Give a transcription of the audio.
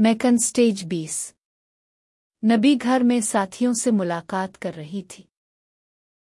McKeon stage बीस। नबी घर में साथियों से मुलाकात कर रही थी।